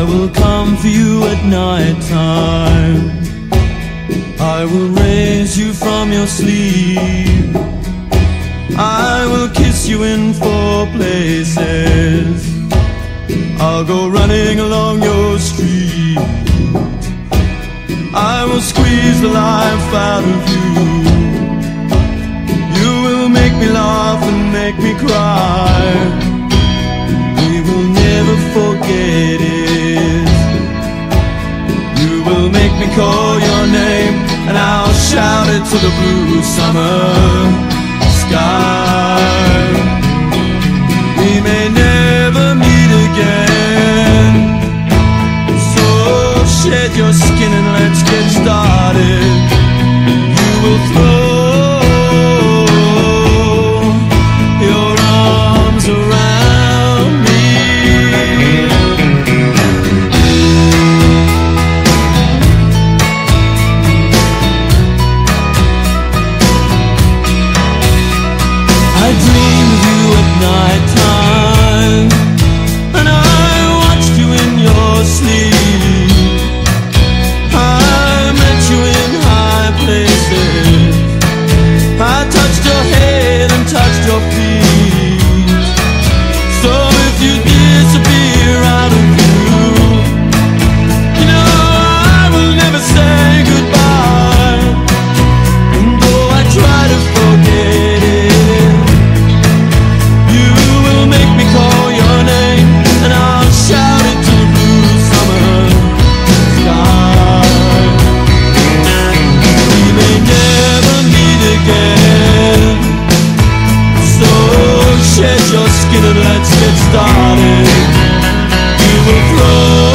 I will come for you at night time. I will raise you from your sleep. I will kiss you in four places. I'll go running along your street. I will squeeze the life out of you. You will make me laugh and make me cry. We will never forget it. You will make me call your name, and I'll shout it to the blue summer sky. Started. You will throw shed your skin and let's get started. You will throw